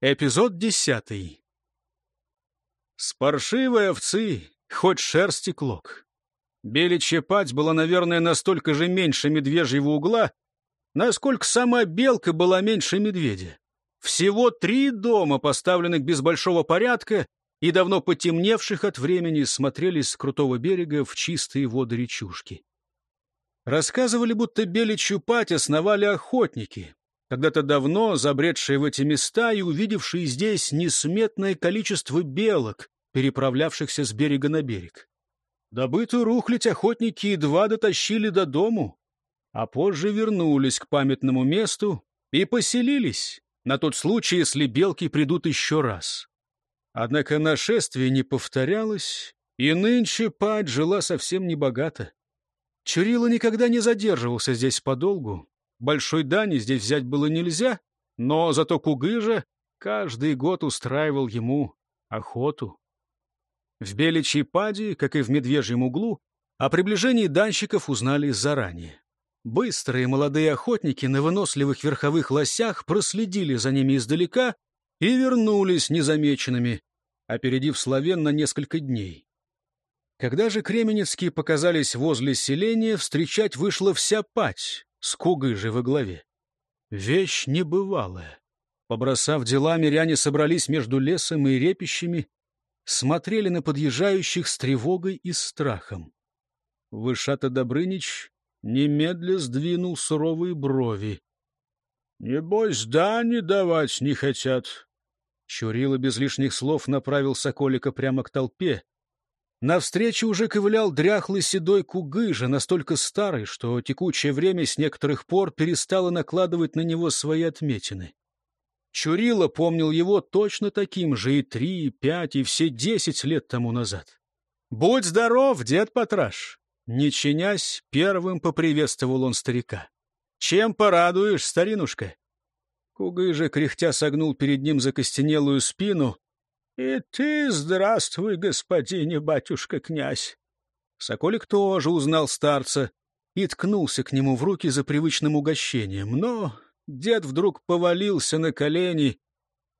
Эпизод десятый. С овцы хоть шерсти клок. Беличья пать была, наверное, настолько же меньше медвежьего угла, насколько сама белка была меньше медведя. Всего три дома, поставленных без большого порядка и давно потемневших от времени, смотрелись с крутого берега в чистые воды речушки. Рассказывали, будто беличью пать основали охотники, когда-то давно забредшие в эти места и увидевшие здесь несметное количество белок, переправлявшихся с берега на берег. Добытую рухлядь охотники едва дотащили до дому, а позже вернулись к памятному месту и поселились, на тот случай, если белки придут еще раз. Однако нашествие не повторялось, и нынче пать жила совсем небогато. Чурила никогда не задерживался здесь подолгу, Большой дани здесь взять было нельзя, но зато Кугыжа каждый год устраивал ему охоту. В Беличьей паде, как и в Медвежьем углу, о приближении данщиков узнали заранее. Быстрые молодые охотники на выносливых верховых лосях проследили за ними издалека и вернулись незамеченными, опередив Славен на несколько дней. Когда же кременецкие показались возле селения, встречать вышла вся пать, с же во главе. Вещь небывалая. Побросав дела, миряне собрались между лесом и репищами, смотрели на подъезжающих с тревогой и страхом. Вышата Добрынич немедля сдвинул суровые брови. — Небось, да не давать не хотят. Чурила без лишних слов направил Соколика прямо к толпе, Навстречу уже ковылял дряхлый седой кугыжа, настолько старый, что текучее время с некоторых пор перестало накладывать на него свои отметины. Чурила помнил его точно таким же и три, и пять, и все десять лет тому назад. «Будь здоров, дед Патраш!» Не чинясь, первым поприветствовал он старика. «Чем порадуешь, старинушка?» Кугыжа, кряхтя, согнул перед ним закостенелую спину, и ты здравствуй, господине батюшка-князь. Соколик тоже узнал старца и ткнулся к нему в руки за привычным угощением. Но дед вдруг повалился на колени,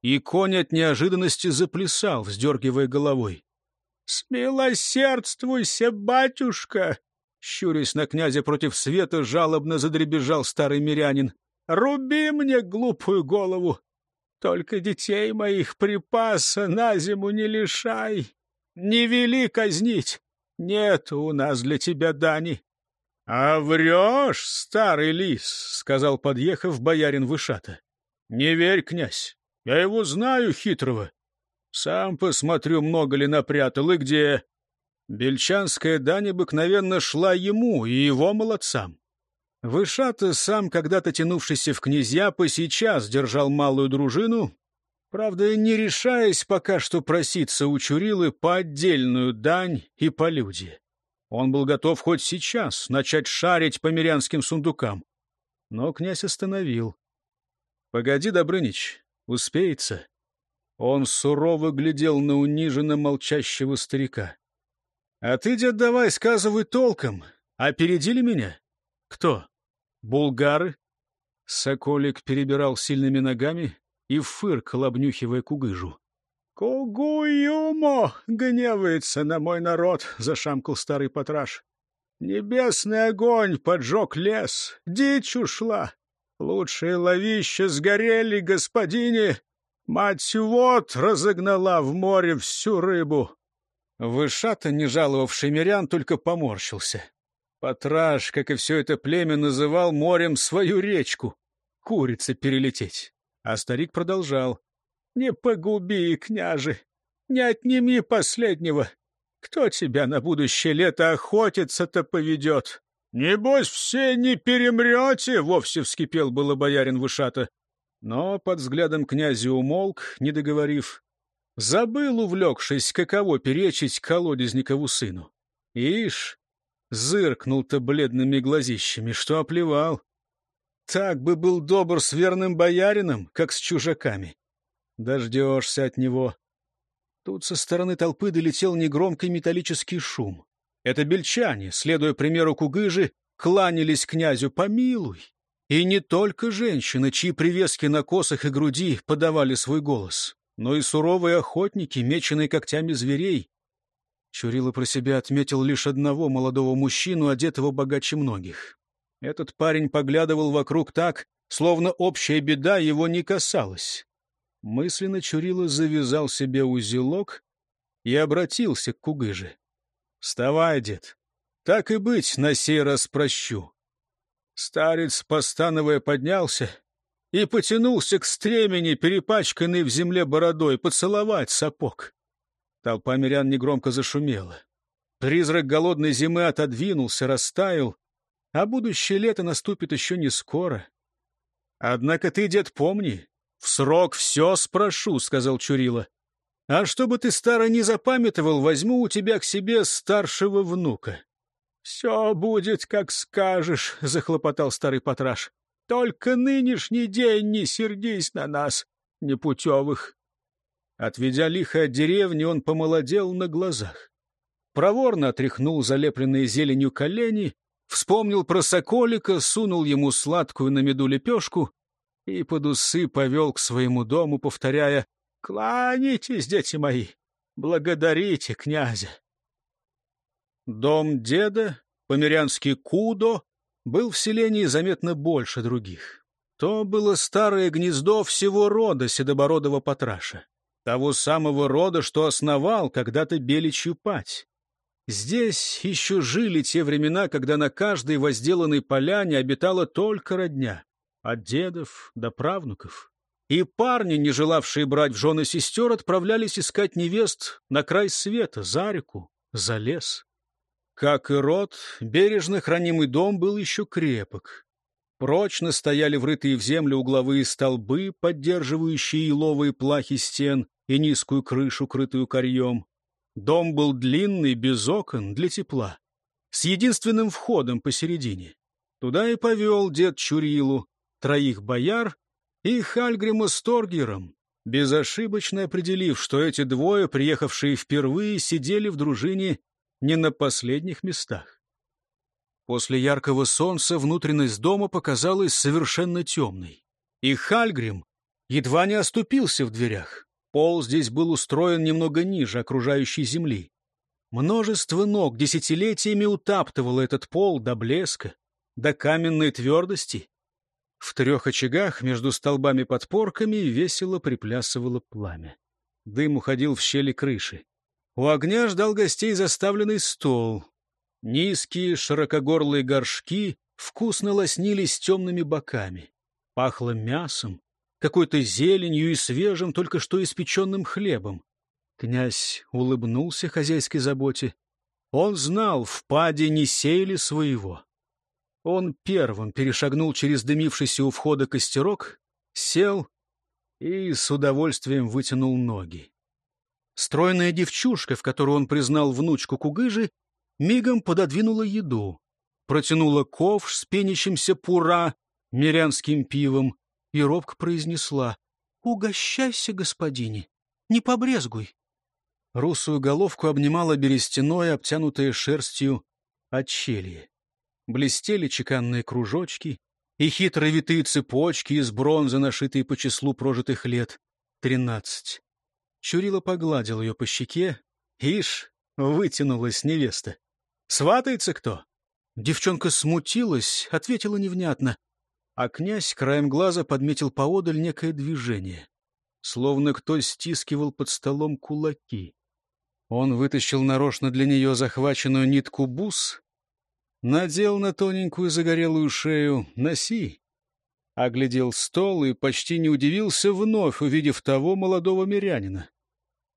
и конь от неожиданности заплясал, вздергивая головой. — Смилосердствуйся, батюшка! — щурясь на князя против света, жалобно задребежал старый мирянин. — Руби мне глупую голову! Только детей моих припаса на зиму не лишай, не вели казнить. Нет у нас для тебя дани. — А врешь, старый лис, — сказал, подъехав боярин Вышата. — Не верь, князь, я его знаю хитрого. Сам посмотрю, много ли напрятал и где. Бельчанская дань обыкновенно шла ему и его молодцам. Вышата, сам когда-то тянувшийся в князья, по сейчас держал малую дружину, правда, не решаясь пока что проситься у Чурилы по отдельную дань и по люди. Он был готов хоть сейчас начать шарить по мирянским сундукам. Но князь остановил. — Погоди, Добрынич, успеется. Он сурово глядел на униженно молчащего старика. — А ты, дед, давай, сказывай толком. Опередили меня? Кто? Булгары? Соколик перебирал сильными ногами и фыркал, обнюхивая кугыжу. «Кугуюмо гневается на мой народ!» — зашамкал старый патраш. «Небесный огонь поджег лес, дичь ушла. Лучшие ловища сгорели, господине. Мать вот разогнала в море всю рыбу». Вышата, не жаловавший мирян, только поморщился. Патраш, как и все это племя, называл морем свою речку. Курица перелететь. А старик продолжал. «Не погуби, княже, не отними последнего. Кто тебя на будущее лето охотиться-то поведет?» «Небось, все не перемрете!» — вовсе вскипел было боярин Вышата. Но под взглядом князя умолк, не договорив. Забыл, увлекшись, каково перечить колодезникову сыну. Ишь, Зыркнул-то бледными глазищами, что оплевал. Так бы был добр с верным боярином, как с чужаками. Дождешься от него. Тут со стороны толпы долетел негромкий металлический шум. Это бельчане, следуя примеру Кугыжи, кланялись князю «Помилуй». И не только женщины, чьи привески на косах и груди подавали свой голос, но и суровые охотники, меченые когтями зверей. Чурила про себя отметил лишь одного молодого мужчину, одетого богаче многих. Этот парень поглядывал вокруг так, словно общая беда его не касалась. Мысленно Чурила завязал себе узелок и обратился к Кугыже. — Вставай, дед. Так и быть, на сей раз прощу. Старец, постановая, поднялся и потянулся к стремени, перепачканной в земле бородой, поцеловать сапог. Толпа мирян негромко зашумела. Призрак голодной зимы отодвинулся, растаял, а будущее лето наступит еще не скоро. Однако ты, дед, помни, в срок все спрошу, — сказал Чурила. А чтобы ты, старо, не запамятовал, возьму у тебя к себе старшего внука. «Все будет, как скажешь», — захлопотал старый патраш. «Только нынешний день не сердись на нас, непутевых». Отведя лихо от деревни, он помолодел на глазах. Проворно отряхнул залепленные зеленью колени, вспомнил про соколика, сунул ему сладкую на меду лепешку и под усы повел к своему дому, повторяя «Кланяйтесь, дети мои, благодарите князя». Дом деда, померянский Кудо, был в селении заметно больше других. То было старое гнездо всего рода седобородого Патраша, того самого рода, что основал когда-то Беличью пать. Здесь еще жили те времена, когда на каждой возделанной поляне обитала только родня, от дедов до правнуков. И парни, не желавшие брать в жены сестер, отправлялись искать невест на край света, за реку, за лес. Как и род, бережно хранимый дом был еще крепок. Прочно стояли врытые в землю угловые столбы, поддерживающие еловые плахи стен и низкую крышу, крытую корьем. Дом был длинный, без окон, для тепла, с единственным входом посередине. Туда и повел дед Чурилу, троих бояр и Хальгрима с Торгером, безошибочно определив, что эти двое, приехавшие впервые, сидели в дружине не на последних местах. После яркого солнца внутренность дома показалась совершенно темной. И Хальгрим едва не оступился в дверях. Пол здесь был устроен немного ниже окружающей земли. Множество ног десятилетиями утаптывало этот пол до блеска, до каменной твердости. В трех очагах между столбами-подпорками весело приплясывало пламя. Дым уходил в щели крыши. У огня ждал гостей заставленный стол. Низкие широкогорлые горшки вкусно лоснились темными боками. Пахло мясом, какой-то зеленью и свежим, только что испеченным хлебом. Князь улыбнулся хозяйской заботе. Он знал, в паде не сеяли своего. Он первым перешагнул через дымившийся у входа костерок, сел и с удовольствием вытянул ноги. Стройная девчушка, в которую он признал внучку Кугыжи, мигом пододвинула еду, протянула ковш с пенящимся пура мирянским пивом и робко произнесла «Угощайся, господине, не побрезгуй». Русую головку обнимала берестяное, обтянутое шерстью отчелье. Блестели чеканные кружочки и хитро витые цепочки из бронзы, нашитые по числу прожитых лет — тринадцать. Чурила погладил ее по щеке. Ишь, вытянулась невеста. «Сватается кто?» Девчонка смутилась, ответила невнятно. А князь краем глаза подметил поодаль некое движение. Словно кто стискивал под столом кулаки. Он вытащил нарочно для нее захваченную нитку бус, надел на тоненькую загорелую шею «Носи!» оглядел стол и почти не удивился, вновь увидев того молодого мирянина.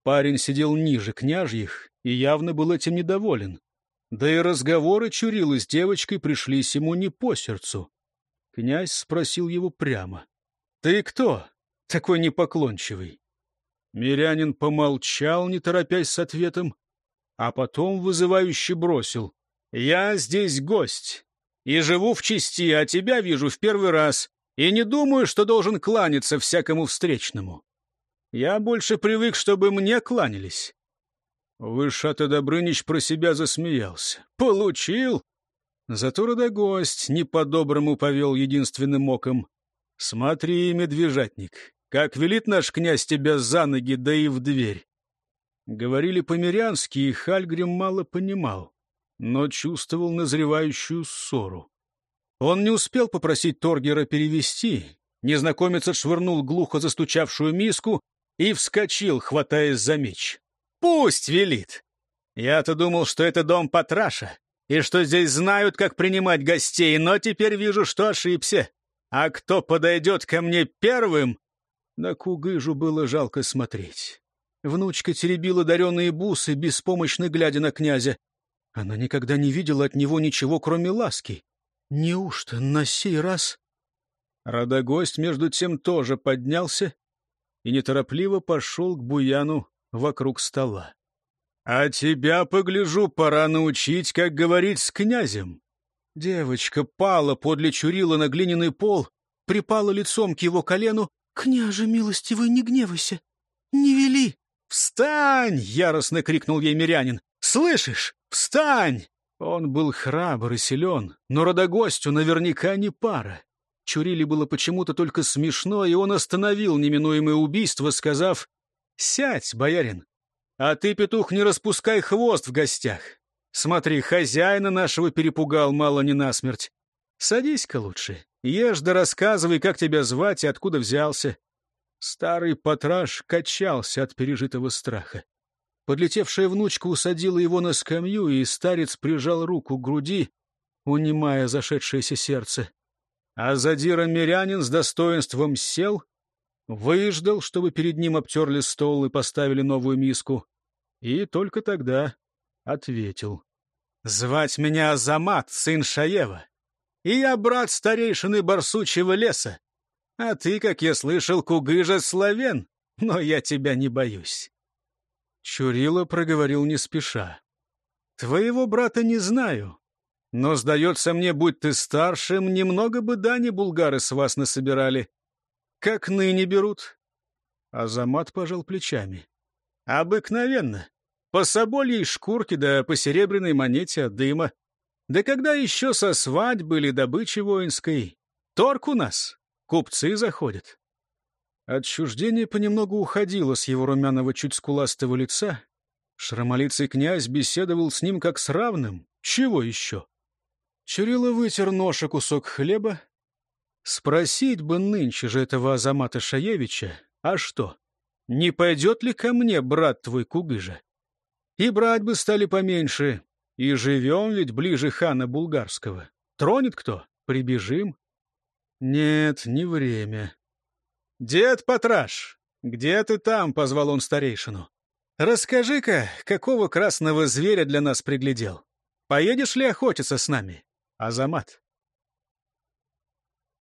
Парень сидел ниже княжьих и явно был этим недоволен. Да и разговоры Чурилы с девочкой пришлись ему не по сердцу. Князь спросил его прямо. — Ты кто, такой непоклончивый? Мирянин помолчал, не торопясь с ответом, а потом вызывающе бросил. — Я здесь гость и живу в чести, а тебя вижу в первый раз и не думаю, что должен кланяться всякому встречному. Я больше привык, чтобы мне кланялись. Вышата Добрынич про себя засмеялся. Получил? Зато родогость не по-доброму повел единственным оком. «Смотри, медвежатник, как велит наш князь тебя за ноги, да и в дверь». Говорили по-мирянски, и Хальгрим мало понимал, но чувствовал назревающую ссору. Он не успел попросить Торгера перевести. Незнакомец отшвырнул глухо застучавшую миску и вскочил, хватаясь за меч. «Пусть велит! Я-то думал, что это дом Патраша, и что здесь знают, как принимать гостей, но теперь вижу, что ошибся. А кто подойдет ко мне первым?» На Кугыжу было жалко смотреть. Внучка теребила даренные бусы, беспомощно глядя на князя. Она никогда не видела от него ничего, кроме ласки. Неужто на сей раз... Радогость, между тем, тоже поднялся и неторопливо пошел к буяну вокруг стола. — А тебя, погляжу, пора научить, как говорить с князем. Девочка пала подле Чурила на глиняный пол, припала лицом к его колену. — Княже, милостивый, не гневайся, не вели. — Встань! — яростно крикнул ей мирянин. — Слышишь? Встань! Он был храбр и силен, но родогостю наверняка не пара. Чурили было почему-то только смешно, и он остановил неминуемое убийство, сказав «Сядь, боярин, а ты, петух, не распускай хвост в гостях. Смотри, хозяина нашего перепугал мало не насмерть. Садись-ка лучше, ешь да рассказывай, как тебя звать и откуда взялся». Старый потраж качался от пережитого страха. Подлетевшая внучка усадила его на скамью, и старец прижал руку к груди, унимая зашедшееся сердце. А задира мирянин с достоинством сел, выждал, чтобы перед ним обтерли стол и поставили новую миску, и только тогда ответил. — Звать меня Азамат, сын Шаева, и я брат старейшины Барсучьего леса. А ты, как я слышал, кугыжа славен, но я тебя не боюсь. Чурила проговорил не спеша. «Твоего брата не знаю, но, сдается мне, будь ты старшим, немного бы дани булгары с вас насобирали. Как ныне берут?» Азамат пожал плечами. «Обыкновенно. По собольей шкурке да по серебряной монете от дыма. Да когда еще со свадьбы или добычи воинской? Торг у нас. Купцы заходят. Отчуждение понемногу уходило с его румяного чуть скуластого лица. Шрамолицый князь беседовал с ним как с равным. Чего еще? Чурила вытер нож и кусок хлеба. Спросить бы нынче же этого Азамата Шаевича, а что, не пойдет ли ко мне брат твой Кугыжа? И брать бы стали поменьше, и живем ведь ближе хана Булгарского. Тронет кто? Прибежим. Нет, не время. «Дед Патраш, где ты там?» — позвал он старейшину. «Расскажи-ка, какого красного зверя для нас приглядел? Поедешь ли охотиться с нами?» Азамат.